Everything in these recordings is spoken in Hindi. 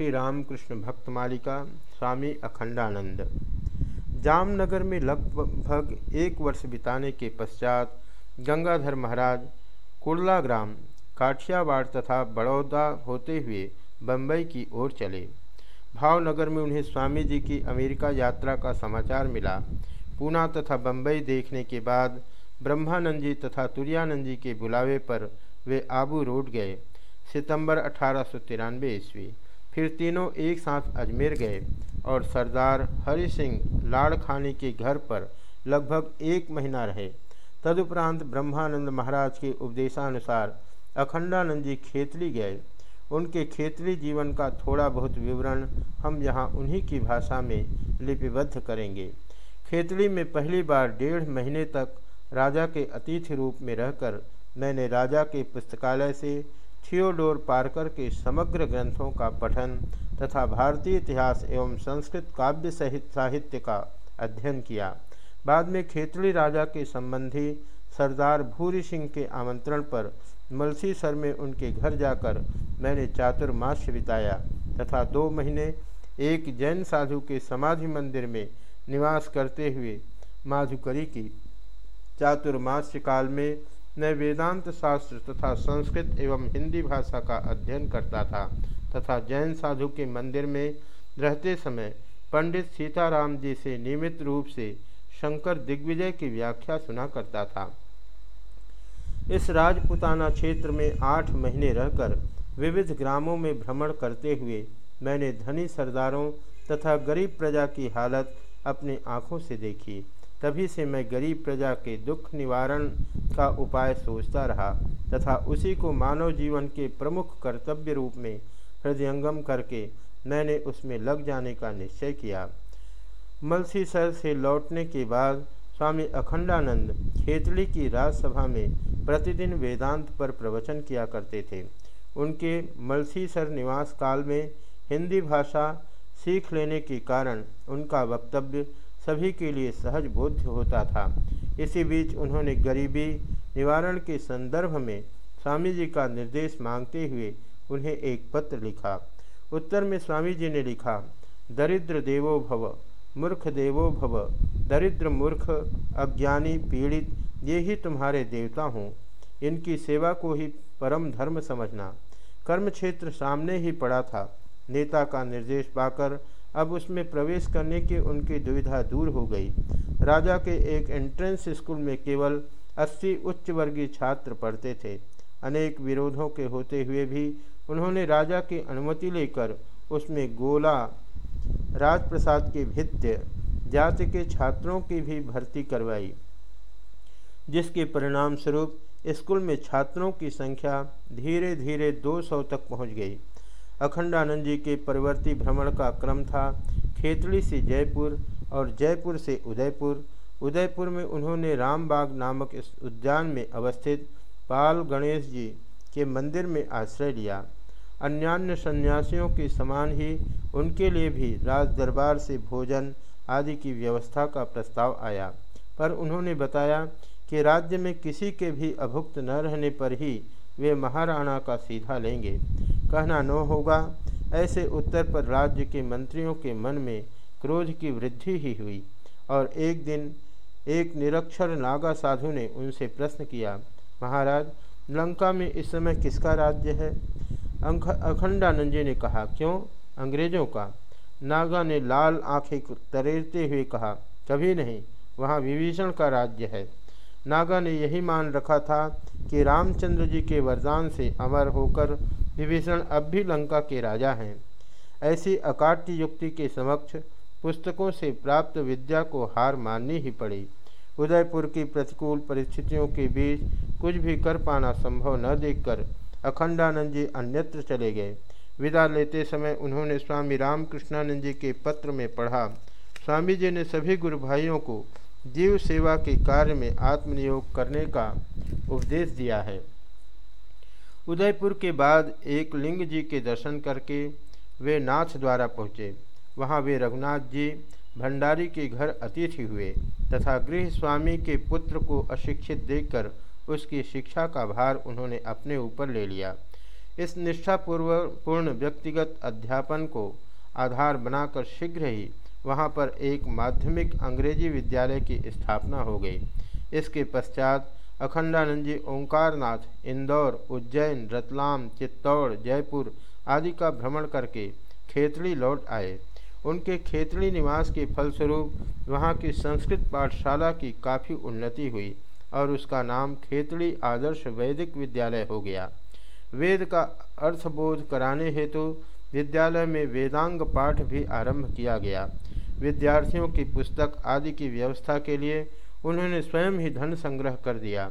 श्री रामकृष्ण भक्त मालिका स्वामी अखंडानंद। जामनगर में लगभग एक वर्ष बिताने के पश्चात गंगाधर महाराज कुर्ला ग्राम, काठियावाड़ तथा बड़ौदा होते हुए बम्बई की ओर चले। भावनगर में उन्हें स्वामी जी की अमेरिका यात्रा का समाचार मिला। पूना तथा बम्बई देखने के बाद ब्रह्मानंद जी तथा तुरानंद जी के बुलावे पर वे आबू रोड गए, सितंबर अठारह सौ तिरानवे ईस्वी। फिर तीनों एक साथ अजमेर गए और सरदार हरि सिंह लाड़खानी के घर पर लगभग एक महीना रहे। तदुपरांत ब्रह्मानंद महाराज के उपदेशानुसार अखंडानंद जी खेतली गए। उनके खेतली जीवन का थोड़ा बहुत विवरण हम यहाँ उन्हीं की भाषा में लिपिबद्ध करेंगे। खेतली में पहली बार डेढ़ महीने तक राजा के अतिथि रूप में रहकर मैंने राजा के पुस्तकालय से थियोडोर पार्कर के समग्र ग्रंथों का पठन तथा भारतीय इतिहास एवं संस्कृत काव्य सहित साहित्य का अध्ययन किया। बाद में खेतड़ी राजा के संबंधी सरदार भूरी सिंह के आमंत्रण पर मलसीसर में उनके घर जाकर मैंने चातुर्मास बिताया तथा दो महीने एक जैन साधु के समाधि मंदिर में निवास करते हुए माधुकरी की। चातुर्मास्य काल में मैं वेदांत शास्त्र तथा संस्कृत एवं हिंदी भाषा का अध्ययन करता था तथा जैन साधु के मंदिर में रहते समय पंडित सीताराम जी से नियमित रूप से शंकर दिग्विजय की व्याख्या सुना करता था। इस राजपुताना क्षेत्र में आठ महीने रहकर विविध ग्रामों में भ्रमण करते हुए मैंने धनी सरदारों तथा गरीब प्रजा की हालत अपनी आँखों से देखी। तभी से मैं गरीब प्रजा के दुख निवारण का उपाय सोचता रहा तथा उसी को मानव जीवन के प्रमुख कर्तव्य रूप में हृदयंगम करके मैंने उसमें लग जाने का निश्चय किया। मलसी सर से लौटने के बाद स्वामी अखंडानंद खेतड़ी की राजसभा में प्रतिदिन वेदांत पर प्रवचन किया करते थे। उनके मलसीसर निवास काल में हिंदी भाषा सीख लेने के कारण उनका वक्तव्य सभी के लिए सहज बोध्य होता था। इसी बीच उन्होंने गरीबी निवारण के संदर्भ में स्वामी जी का निर्देश मांगते हुए उन्हें एक पत्र लिखा। उत्तर में स्वामी जी ने लिखा, दरिद्र देवो भव, मूर्ख देवो भव, दरिद्र मूर्ख, अज्ञानी, पीड़ित, ये ही तुम्हारे देवता हों। इनकी सेवा को ही परम धर्म समझना। कर्म क्षेत्र सामने ही पड़ा था। नेता का निर्देश पाकर अब उसमें प्रवेश करने की उनकी दुविधा दूर हो गई। राजा के एक एंट्रेंस स्कूल में केवल 80 उच्च वर्गीय छात्र पढ़ते थे। अनेक विरोधों के होते हुए भी उन्होंने राजा की अनुमति लेकर उसमें गोला, राजप्रसाद के भित्य जाति के छात्रों की भी भर्ती करवाई, जिसके परिणाम स्वरूप स्कूल में छात्रों की संख्या धीरे धीरे 200 तक पहुँच गई। अखंडानंद जी के परिवर्ती भ्रमण का क्रम था। खेतड़ी से जयपुर और जयपुर से उदयपुर। उदयपुर में उन्होंने रामबाग नामक इस उद्यान में अवस्थित पाल गणेश जी के मंदिर में आश्रय लिया। अन्यान्य सन्यासियों के समान ही उनके लिए भी राज दरबार से भोजन आदि की व्यवस्था का प्रस्ताव आया। पर उन्होंने बताया कि राज्य में किसी के भी अभुक्त न रहने पर ही वे महाराणा का सीधा लेंगे। कहना न होगा। ऐसे उत्तर पर राज्य के मंत्रियों के मन में क्रोध की वृद्धि ही हुई और एक दिन एक निरक्षर नागा साधु ने उनसे प्रश्न किया, महाराज, लंका में इस समय किसका राज्य है? अखंडानंद जी ने कहा, क्यों? अंग्रेज़ों का। नागा ने लाल आँखें तरेरते हुए कहा, कभी नहीं, वहाँ विभीषण का राज्य है। नागा ने यही मान रखा था कि रामचंद्र जी के वरदान से अमर होकर विभीषण अब भी लंका के राजा हैं। ऐसी अकाट्य युक्ति के समक्ष पुस्तकों से प्राप्त विद्या को हार माननी ही पड़ी। उदयपुर की प्रतिकूल परिस्थितियों के बीच कुछ भी कर पाना संभव न देखकर अखंडानंद जी अन्यत्र चले गए। विदा लेते समय उन्होंने स्वामी रामकृष्णानंद जी के पत्र में पढ़ा, स्वामी जी ने सभी गुरु भाइयों को जीव सेवा के कार्य में आत्मनियोग करने का उपदेश दिया है। उदयपुर के बाद एक लिंग जी के दर्शन करके वे नाथ द्वारा पहुँचे। वहाँ वे रघुनाथ जी, भंडारी के घर अतिथि हुए तथा गृह स्वामी के पुत्र को अशिक्षित देखकर उसकी शिक्षा का भार उन्होंने अपने ऊपर ले लिया। इस निष्ठापूर्व पूर्ण व्यक्तिगत अध्यापन को आधार बनाकर शीघ्र ही वहाँ पर एक माध्यमिक अंग्रेज़ी विद्यालय की स्थापना हो गई। इसके पश्चात अखंडानंद जी ओंकारनाथ, इंदौर, उज्जैन, रतलाम, चित्तौड़, जयपुर आदि का भ्रमण करके खेतड़ी लौट आए। उनके खेतड़ी निवास के फलस्वरूप वहाँ की संस्कृत पाठशाला की काफ़ी उन्नति हुई और उसका नाम खेतड़ी आदर्श वैदिक विद्यालय हो गया। वेद का अर्थबोध कराने हेतु विद्यालय में वेदांग पाठ भी आरंभ किया गया। विद्यार्थियों की पुस्तक आदि की व्यवस्था के लिए उन्होंने स्वयं ही धन संग्रह कर दिया।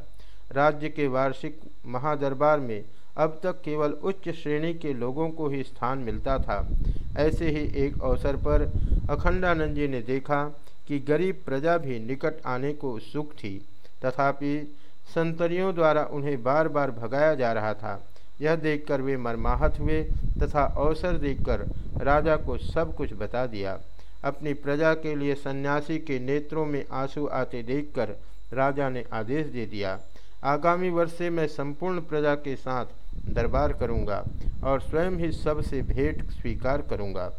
राज्य के वार्षिक महादरबार में अब तक केवल उच्च श्रेणी के लोगों को ही स्थान मिलता था। ऐसे ही एक अवसर पर अखंडानंद जी ने देखा कि गरीब प्रजा भी निकट आने को उत्सुक थी। तथापि संतरियों द्वारा उन्हें बार बार भगाया जा रहा था। यह देखकर वे मरमाहत हुए तथा अवसर देखकर राजा को सब कुछ बता दिया। अपनी प्रजा के लिए सन्यासी के नेत्रों में आँसू आते देखकर राजा ने आदेश दे दिया, आगामी वर्ष से मैं संपूर्ण प्रजा के साथ दरबार करूँगा और स्वयं ही सबसे भेंट स्वीकार करूँगा।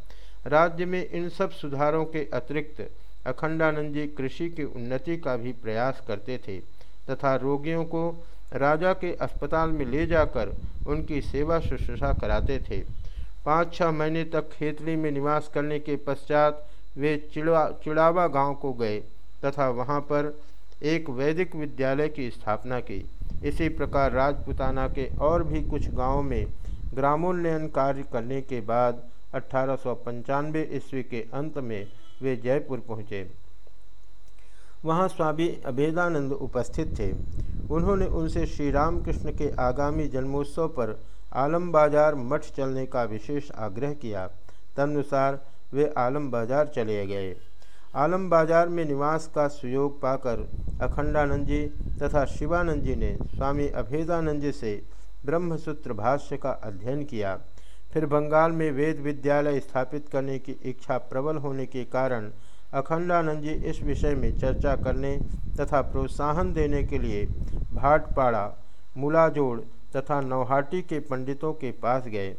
राज्य में इन सब सुधारों के अतिरिक्त अखंडानंद जी कृषि की उन्नति का भी प्रयास करते थे तथा रोगियों को राजा के अस्पताल में ले जाकर उनकी सेवा शुश्रूषा कराते थे। पाँच छः महीने तक खेतली में निवास करने के पश्चात वे चिड़वा, चिड़ावा गाँव को गए तथा वहाँ पर एक वैदिक विद्यालय की स्थापना की। इसी प्रकार राजपुताना के और भी कुछ गाँवों में ग्रामोन्नयन कार्य करने के बाद अठारह सौ पंचानवे ईस्वी के अंत में वे जयपुर पहुँचे। वहाँ स्वामी अभेदानंद उपस्थित थे। उन्होंने उनसे श्री रामकृष्ण के आगामी जन्मोत्सव पर आलम बाज़ार मठ चलने का विशेष आग्रह किया। तदनुसार वे आलम बाज़ार चले गए। आलम बाज़ार में निवास का सुयोग पाकर अखंडानंद जी तथा शिवानंद जी ने स्वामी अभेदानंद जी से ब्रह्मसूत्र भाष्य का अध्ययन किया। फिर बंगाल में वेद विद्यालय स्थापित करने की इच्छा प्रबल होने के कारण अखंडानंद जी इस विषय में चर्चा करने तथा प्रोत्साहन देने के लिए भाटपाड़ा, मुलाजोड़ तथा नौहाटी के पंडितों के पास गए।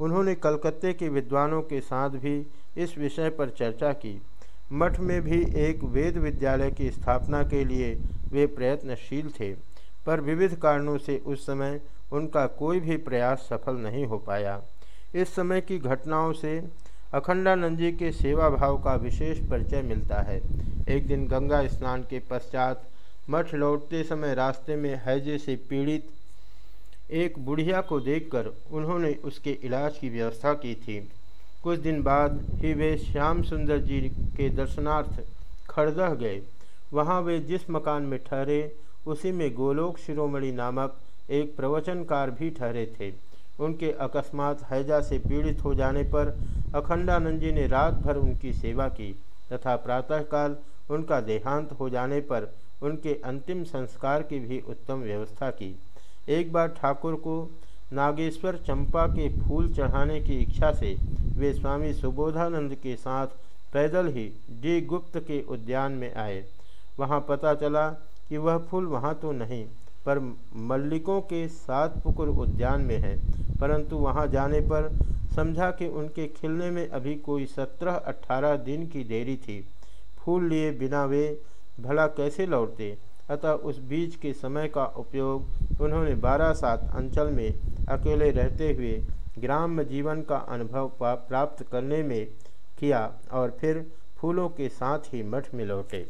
उन्होंने कलकत्ते के विद्वानों के साथ भी इस विषय पर चर्चा की। मठ में भी एक वेद विद्यालय की स्थापना के लिए वे प्रयत्नशील थे, पर विविध कारणों से उस समय उनका कोई भी प्रयास सफल नहीं हो पाया। इस समय की घटनाओं से अखंडानंद जी के सेवा भाव का विशेष परिचय मिलता है। एक दिन गंगा स्नान के पश्चात मठ लौटते समय रास्ते में हैजे से पीड़ित एक बुढ़िया को देखकर उन्होंने उसके इलाज की व्यवस्था की थी। कुछ दिन बाद ही वे श्याम सुंदर जी के दर्शनार्थ खड़दह गए। वहाँ वे जिस मकान में ठहरे, उसी में गोलोक शिरोमणि नामक एक प्रवचनकार भी ठहरे थे। उनके अकस्मात हैजा से पीड़ित हो जाने पर अखंडानंद जी ने रात भर उनकी सेवा की तथा प्रातःकाल उनका देहांत हो जाने पर उनके अंतिम संस्कार की भी उत्तम व्यवस्था की। एक बार ठाकुर को नागेश्वर चंपा के फूल चढ़ाने की इच्छा से वे स्वामी सुबोधानंद के साथ पैदल ही डी गुप्त के उद्यान में आए। वहाँ पता चला कि वह फूल वहाँ तो नहीं, पर मल्लिकों के सात पुकुर उद्यान में है। परंतु वहाँ जाने पर समझा कि उनके खिलने में अभी कोई सत्रह अट्ठारह दिन की देरी थी। फूल लिए बिना वे भला कैसे लौटते? अतः उस बीज के समय का उपयोग उन्होंने बारह सात अंचल में अकेले रहते हुए ग्राम जीवन का अनुभव प्राप्त करने में किया और फिर फूलों के साथ ही मठ में लौटे।